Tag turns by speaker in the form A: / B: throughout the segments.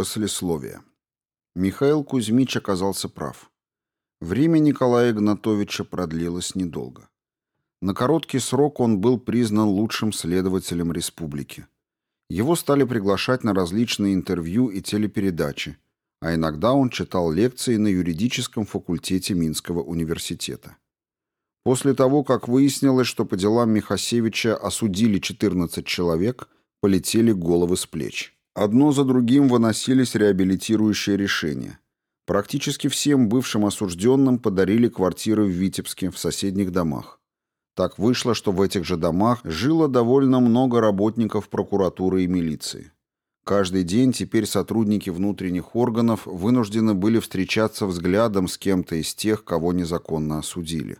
A: Послесловие. Михаил Кузьмич оказался прав. Время Николая Игнатовича продлилось недолго. На короткий срок он был признан лучшим следователем республики. Его стали приглашать на различные интервью и телепередачи, а иногда он читал лекции на юридическом факультете Минского университета. После того, как выяснилось, что по делам Михасевича осудили 14 человек, полетели головы с плеч. Одно за другим выносились реабилитирующие решения. Практически всем бывшим осужденным подарили квартиры в Витебске, в соседних домах. Так вышло, что в этих же домах жило довольно много работников прокуратуры и милиции. Каждый день теперь сотрудники внутренних органов вынуждены были встречаться взглядом с кем-то из тех, кого незаконно осудили.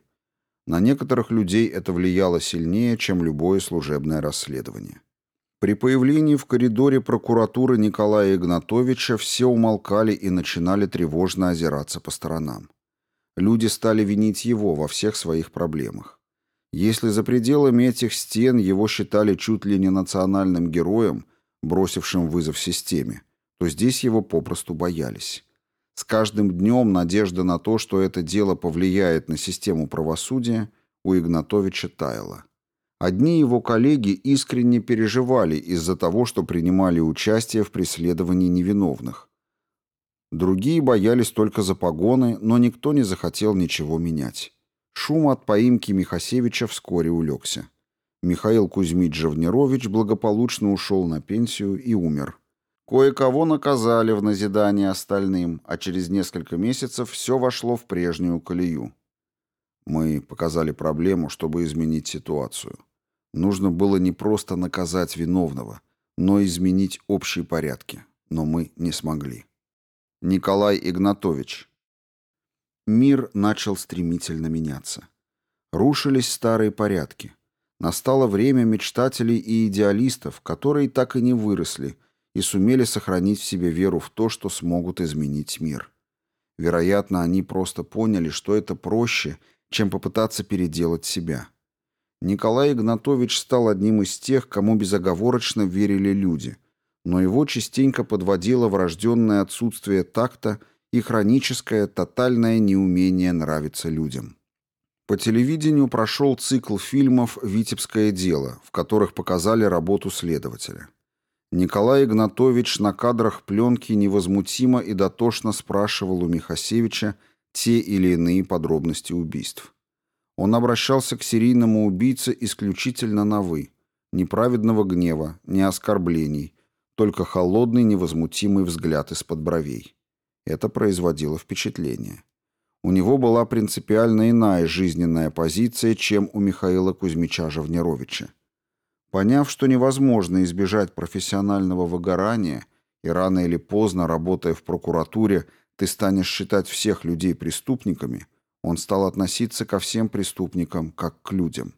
A: На некоторых людей это влияло сильнее, чем любое служебное расследование. При появлении в коридоре прокуратуры Николая Игнатовича все умолкали и начинали тревожно озираться по сторонам. Люди стали винить его во всех своих проблемах. Если за пределами этих стен его считали чуть ли не национальным героем, бросившим вызов системе, то здесь его попросту боялись. С каждым днем надежда на то, что это дело повлияет на систему правосудия, у Игнатовича таяла. Одни его коллеги искренне переживали из-за того, что принимали участие в преследовании невиновных. Другие боялись только за погоны, но никто не захотел ничего менять. Шум от поимки Михасевича вскоре улегся. Михаил Кузьмич Живнирович благополучно ушел на пенсию и умер. Кое-кого наказали в назидание остальным, а через несколько месяцев все вошло в прежнюю колею. Мы показали проблему, чтобы изменить ситуацию. Нужно было не просто наказать виновного, но изменить общие порядки. Но мы не смогли. Николай Игнатович. Мир начал стремительно меняться. Рушились старые порядки. Настало время мечтателей и идеалистов, которые так и не выросли и сумели сохранить в себе веру в то, что смогут изменить мир. Вероятно, они просто поняли, что это проще, чем попытаться переделать себя. Николай Игнатович стал одним из тех, кому безоговорочно верили люди, но его частенько подводило врожденное отсутствие такта и хроническое тотальное неумение нравиться людям. По телевидению прошел цикл фильмов «Витебское дело», в которых показали работу следователя. Николай Игнатович на кадрах пленки невозмутимо и дотошно спрашивал у Михасевича те или иные подробности убийств. Он обращался к серийному убийце исключительно на «вы». Ни праведного гнева, ни оскорблений, только холодный невозмутимый взгляд из-под бровей. Это производило впечатление. У него была принципиально иная жизненная позиция, чем у Михаила Кузьмича Живнировича. Поняв, что невозможно избежать профессионального выгорания, и рано или поздно, работая в прокуратуре, ты станешь считать всех людей преступниками – он стал относиться ко всем преступникам как к людям.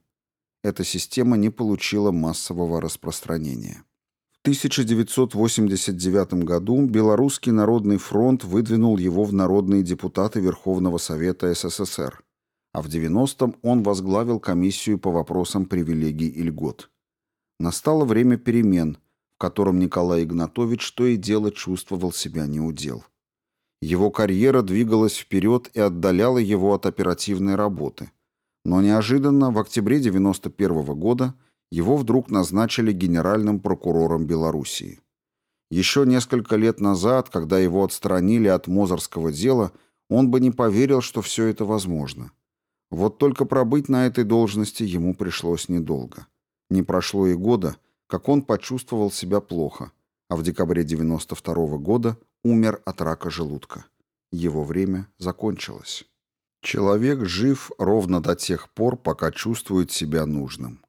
A: Эта система не получила массового распространения. В 1989 году Белорусский народный фронт выдвинул его в народные депутаты Верховного Совета СССР, а в 90-м он возглавил комиссию по вопросам привилегий и льгот. Настало время перемен, в котором Николай Игнатович то и дело чувствовал себя неудел. Его карьера двигалась вперед и отдаляла его от оперативной работы. Но неожиданно в октябре 1991 года его вдруг назначили генеральным прокурором Белоруссии. Еще несколько лет назад, когда его отстранили от Мозорского дела, он бы не поверил, что все это возможно. Вот только пробыть на этой должности ему пришлось недолго. Не прошло и года, как он почувствовал себя плохо, а в декабре 1992 года умер от рака желудка. Его время закончилось. Человек жив ровно до тех пор, пока чувствует себя нужным.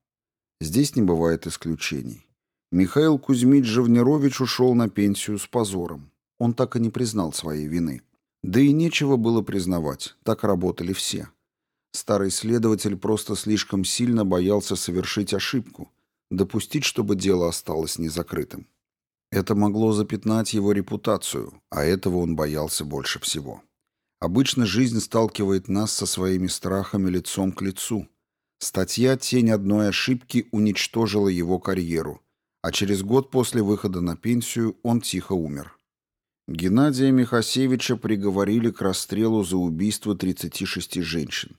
A: Здесь не бывает исключений. Михаил Кузьмич Живнирович ушел на пенсию с позором. Он так и не признал своей вины. Да и нечего было признавать, так работали все. Старый следователь просто слишком сильно боялся совершить ошибку, допустить, чтобы дело осталось незакрытым. Это могло запятнать его репутацию, а этого он боялся больше всего. Обычно жизнь сталкивает нас со своими страхами лицом к лицу. Статья «Тень одной ошибки» уничтожила его карьеру, а через год после выхода на пенсию он тихо умер. Геннадия Михасевича приговорили к расстрелу за убийство 36 женщин.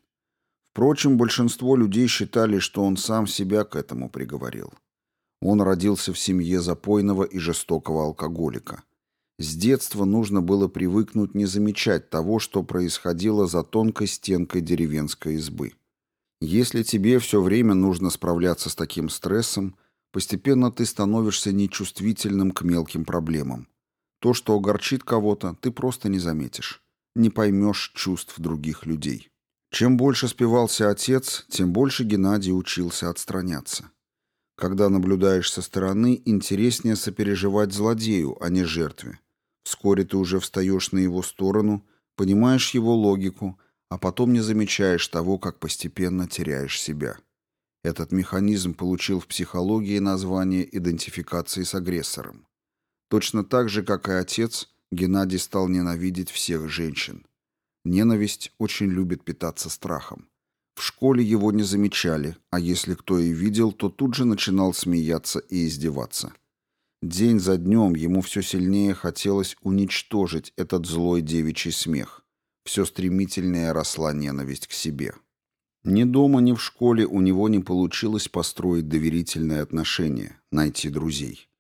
A: Впрочем, большинство людей считали, что он сам себя к этому приговорил. Он родился в семье запойного и жестокого алкоголика. С детства нужно было привыкнуть не замечать того, что происходило за тонкой стенкой деревенской избы. Если тебе все время нужно справляться с таким стрессом, постепенно ты становишься нечувствительным к мелким проблемам. То, что огорчит кого-то, ты просто не заметишь. Не поймешь чувств других людей. Чем больше спивался отец, тем больше Геннадий учился отстраняться. Когда наблюдаешь со стороны, интереснее сопереживать злодею, а не жертве. Вскоре ты уже встаешь на его сторону, понимаешь его логику, а потом не замечаешь того, как постепенно теряешь себя. Этот механизм получил в психологии название идентификации с агрессором. Точно так же, как и отец, Геннадий стал ненавидеть всех женщин. Ненависть очень любит питаться страхом. В школе его не замечали, а если кто и видел, то тут же начинал смеяться и издеваться. День за днем ему все сильнее хотелось уничтожить этот злой девичий смех. Все стремительнее росла ненависть к себе. Ни дома, ни в школе у него не получилось построить доверительные отношения, найти друзей.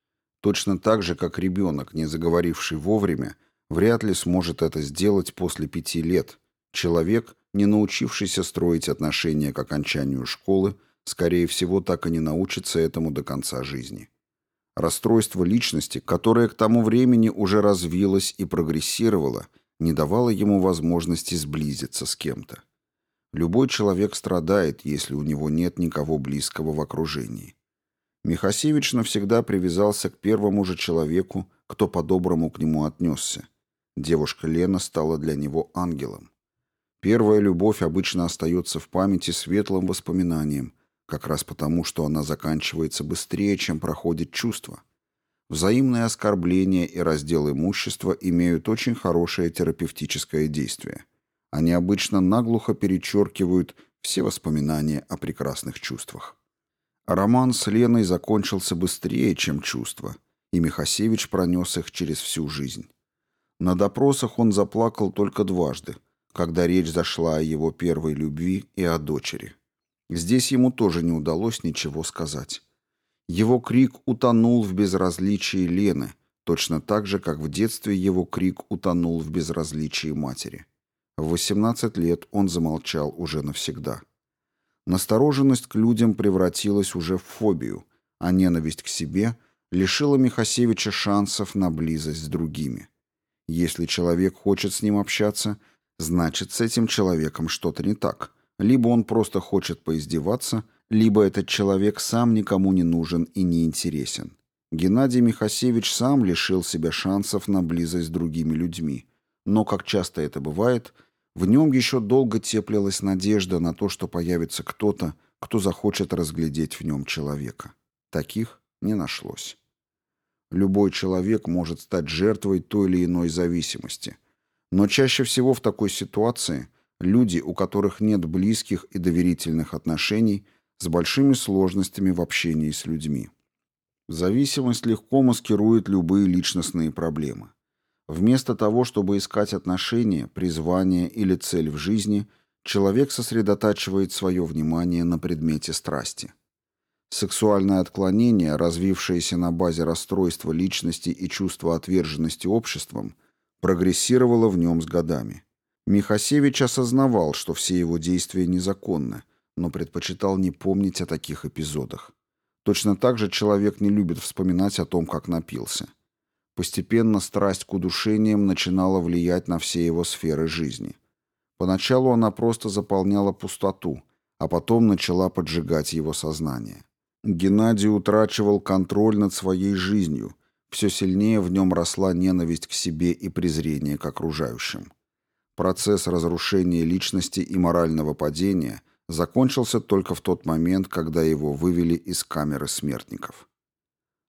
A: Точно так же, как ребенок, не заговоривший вовремя, вряд ли сможет это сделать после пяти лет. Человек, не научившийся строить отношения к окончанию школы, скорее всего, так и не научится этому до конца жизни. Расстройство личности, которое к тому времени уже развилось и прогрессировало, не давало ему возможности сблизиться с кем-то. Любой человек страдает, если у него нет никого близкого в окружении. Михасевич навсегда привязался к первому же человеку, кто по-доброму к нему отнесся. Девушка Лена стала для него ангелом. Первая любовь обычно остается в памяти светлым воспоминанием, как раз потому, что она заканчивается быстрее, чем проходит чувство. Взаимные оскорбления и раздел имущества имеют очень хорошее терапевтическое действие. Они обычно наглухо перечеркивают все воспоминания о прекрасных чувствах. Роман с Леной закончился быстрее, чем чувства, и Михасевич пронес их через всю жизнь. На допросах он заплакал только дважды, когда речь зашла о его первой любви и о дочери. Здесь ему тоже не удалось ничего сказать. Его крик утонул в безразличии Лены, точно так же, как в детстве его крик утонул в безразличии матери. В 18 лет он замолчал уже навсегда. Настороженность к людям превратилась уже в фобию, а ненависть к себе лишила Михасевича шансов на близость с другими. Если человек хочет с ним общаться, значит, с этим человеком что-то не так. Либо он просто хочет поиздеваться, либо этот человек сам никому не нужен и не интересен. Геннадий Михасевич сам лишил себя шансов на близость с другими людьми. Но, как часто это бывает, в нем еще долго теплилась надежда на то, что появится кто-то, кто захочет разглядеть в нем человека. Таких не нашлось. Любой человек может стать жертвой той или иной зависимости. Но чаще всего в такой ситуации люди, у которых нет близких и доверительных отношений, с большими сложностями в общении с людьми. Зависимость легко маскирует любые личностные проблемы. Вместо того, чтобы искать отношения, призвание или цель в жизни, человек сосредотачивает свое внимание на предмете страсти. Сексуальное отклонение, развившееся на базе расстройства личности и чувства отверженности обществом, прогрессировало в нем с годами. Михасевич осознавал, что все его действия незаконны, но предпочитал не помнить о таких эпизодах. Точно так же человек не любит вспоминать о том, как напился. Постепенно страсть к удушениям начинала влиять на все его сферы жизни. Поначалу она просто заполняла пустоту, а потом начала поджигать его сознание. Геннадий утрачивал контроль над своей жизнью, все сильнее в нем росла ненависть к себе и презрение к окружающим. Процесс разрушения личности и морального падения закончился только в тот момент, когда его вывели из камеры смертников.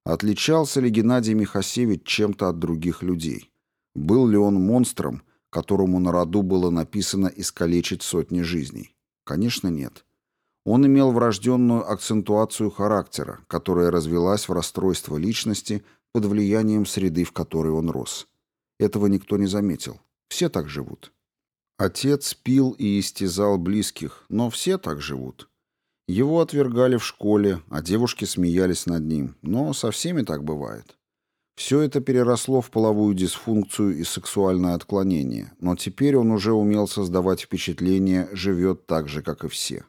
A: Отличался ли Геннадий Михасевич чем-то от других людей? Был ли он монстром, которому на роду было написано искалечить сотни жизней? Конечно, нет. Он имел врожденную акцентуацию характера, которая развелась в расстройство личности под влиянием среды, в которой он рос. Этого никто не заметил. Все так живут. Отец пил и истязал близких, но все так живут. Его отвергали в школе, а девушки смеялись над ним, но со всеми так бывает. Все это переросло в половую дисфункцию и сексуальное отклонение, но теперь он уже умел создавать впечатление «живет так же, как и все».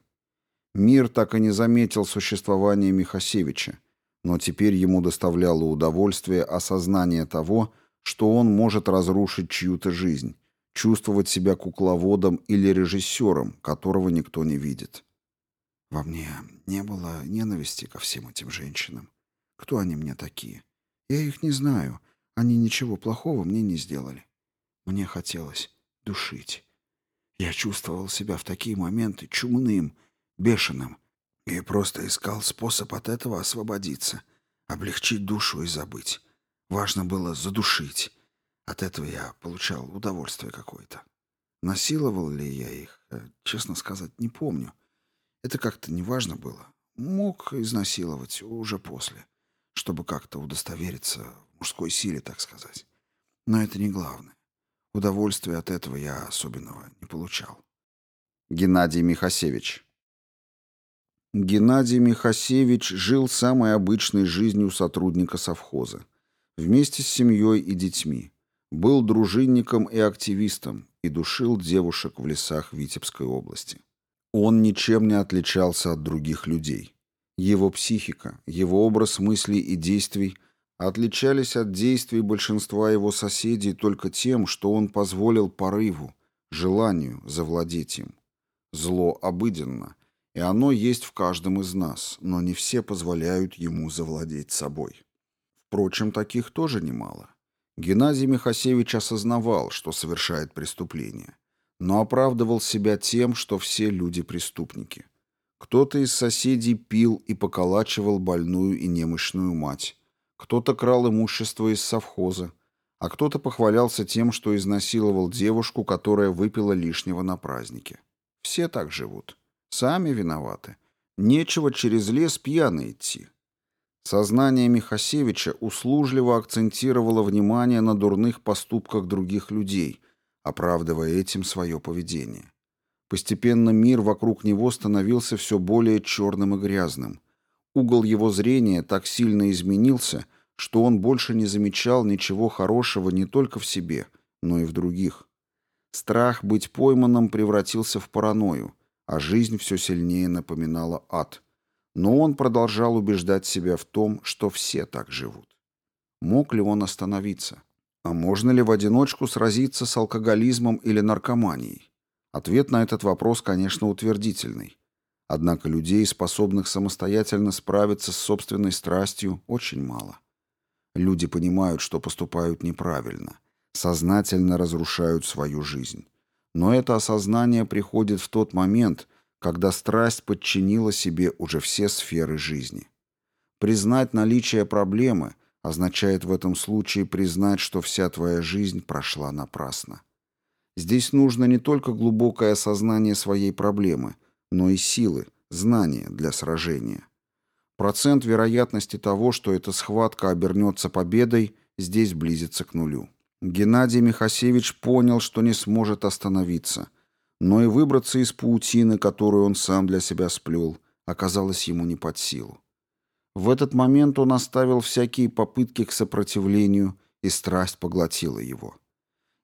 A: Мир так и не заметил существования Михасевича, но теперь ему доставляло удовольствие осознание того, что он может разрушить чью-то жизнь, чувствовать себя кукловодом или режиссером, которого никто не видит. Во мне не было ненависти ко всем этим женщинам. Кто они мне такие? Я их не знаю. Они ничего плохого мне не сделали. Мне хотелось душить. Я чувствовал себя в такие моменты чумным, бешеным, и просто искал способ от этого освободиться, облегчить душу и забыть. Важно было задушить. От этого я получал удовольствие какое-то. Насиловал ли я их, э, честно сказать, не помню. Это как-то неважно было. Мог изнасиловать уже после чтобы как-то удостовериться в мужской силе, так сказать. Но это не главное. Удовольствия от этого я особенного не получал. Геннадий Михасевич Геннадий Михасевич жил самой обычной жизнью сотрудника совхоза. Вместе с семьей и детьми. Был дружинником и активистом и душил девушек в лесах Витебской области. Он ничем не отличался от других людей. Его психика, его образ мыслей и действий отличались от действий большинства его соседей только тем, что он позволил порыву, желанию завладеть им. Зло обыденно, и оно есть в каждом из нас, но не все позволяют ему завладеть собой. Впрочем, таких тоже немало. Геннадий Михасевич осознавал, что совершает преступление, но оправдывал себя тем, что все люди преступники – кто-то из соседей пил и поколачивал больную и немощную мать. Кто-то крал имущество из совхоза, а кто-то похвалялся тем, что изнасиловал девушку, которая выпила лишнего на празднике. Все так живут. Сами виноваты. Нечего через лес пьяно идти. Сознание Михасевича услужливо акцентировало внимание на дурных поступках других людей, оправдывая этим свое поведение. Постепенно мир вокруг него становился все более черным и грязным. Угол его зрения так сильно изменился, что он больше не замечал ничего хорошего не только в себе, но и в других. Страх быть пойманным превратился в паранойю, а жизнь все сильнее напоминала ад. Но он продолжал убеждать себя в том, что все так живут. Мог ли он остановиться? А можно ли в одиночку сразиться с алкоголизмом или наркоманией? Ответ на этот вопрос, конечно, утвердительный. Однако людей, способных самостоятельно справиться с собственной страстью, очень мало. Люди понимают, что поступают неправильно, сознательно разрушают свою жизнь. Но это осознание приходит в тот момент, когда страсть подчинила себе уже все сферы жизни. Признать наличие проблемы означает в этом случае признать, что вся твоя жизнь прошла напрасно. Здесь нужно не только глубокое осознание своей проблемы, но и силы, знания для сражения. Процент вероятности того, что эта схватка обернется победой, здесь близится к нулю. Геннадий Михасевич понял, что не сможет остановиться, но и выбраться из паутины, которую он сам для себя сплел, оказалось ему не под силу. В этот момент он оставил всякие попытки к сопротивлению, и страсть поглотила его.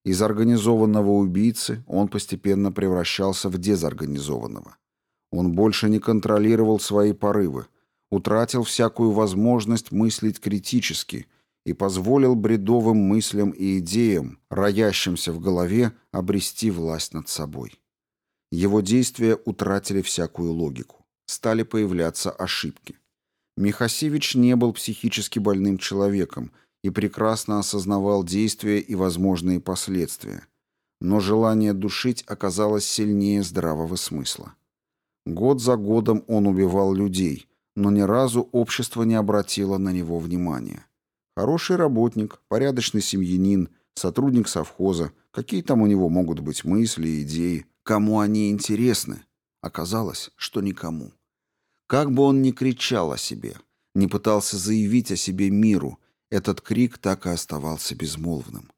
A: Из организованного убийцы он постепенно превращался в дезорганизованного. Он больше не контролировал свои порывы, утратил всякую возможность мыслить критически и позволил бредовым мыслям и идеям, роящимся в голове, обрести власть над собой. Его действия утратили всякую логику. Стали появляться ошибки. Михасевич не был психически больным человеком и прекрасно осознавал действия и возможные последствия. Но желание душить оказалось сильнее здравого смысла. Год за годом он убивал людей, но ни разу общество не обратило на него внимания. Хороший работник, порядочный семьянин, сотрудник совхоза, какие там у него могут быть мысли идеи, кому они интересны? Оказалось, что никому. Как бы он ни кричал о себе, не пытался заявить о себе миру, этот крик так и оставался безмолвным.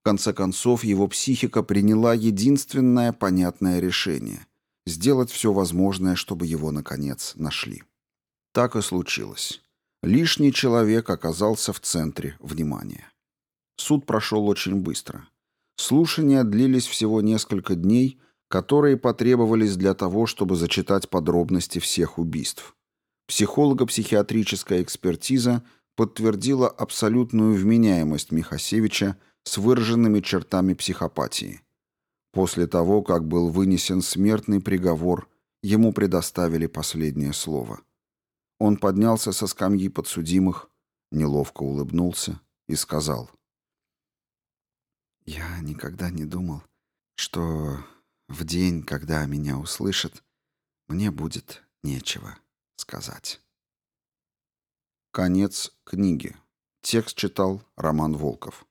A: В конце концов, его психика приняла единственное понятное решение – сделать все возможное, чтобы его, наконец, нашли. Так и случилось. Лишний человек оказался в центре внимания. Суд прошел очень быстро. Слушания длились всего несколько дней, которые потребовались для того, чтобы зачитать подробности всех убийств. Психолого-психиатрическая экспертиза подтвердила абсолютную вменяемость Михасевича с выраженными чертами психопатии. После того, как был вынесен смертный приговор, ему предоставили последнее слово. Он поднялся со скамьи подсудимых, неловко улыбнулся и сказал. «Я никогда не думал, что в день, когда меня услышат, мне будет нечего сказать». Конец книги. Текст читал Роман Волков.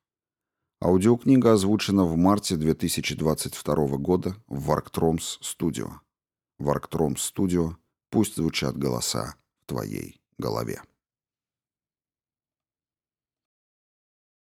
A: Аудиокнига озвучена в марте 2022 года в Варктромс Студио. Варктромс Студио. Пусть звучат голоса твоей голове.